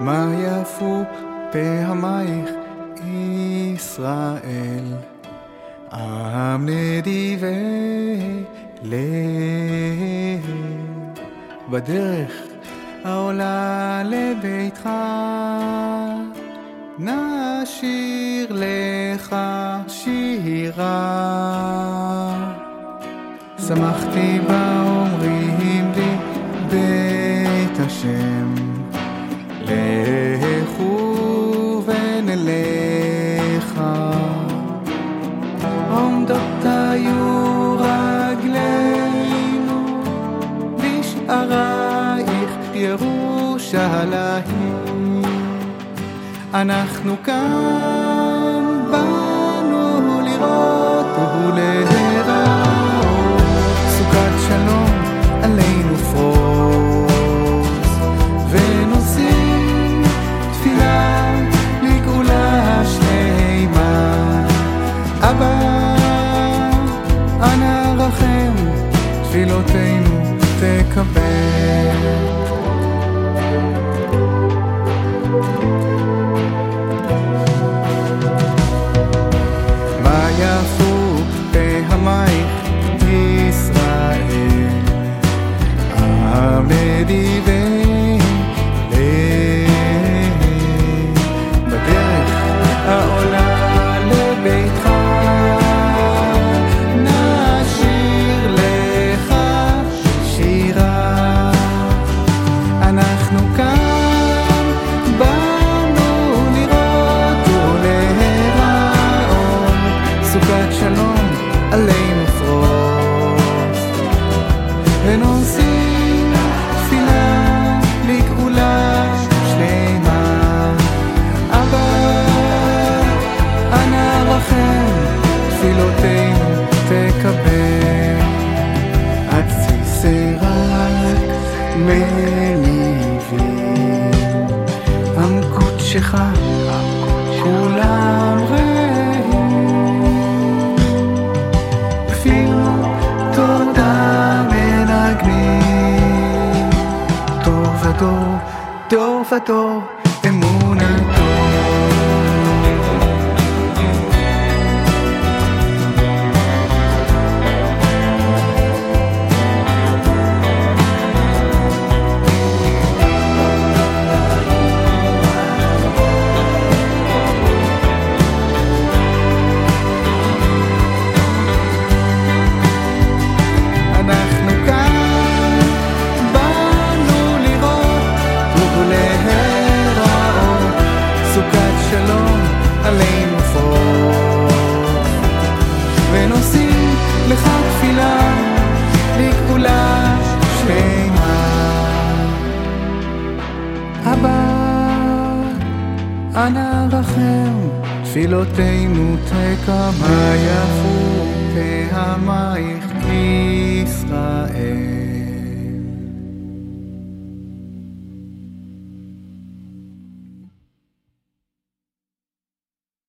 מה יפו פעמייך ישראל, עם נדיבי לב. בדרך העולה לביתך, נשיר לך שירה. שמחתי באומרים ירושלים. אנחנו כאן באנו לראות ולהיראות סוכת שלום עלינו פרוס ונושאים תפילה לגאולה שלמה אבא אנא רחם תפילותינו תקבל ונושאים תפילה לגאולה שלמה. אבא אנא רחם תפילותינו תקבל. עציסי רק מניבים. עם קודשך כולם רעים Tô, do fato. ונושאים לך תפילה לכולה שלמה. אבא, אנא רחם, תפילותינו תקמה יפו פעמייך ישראל.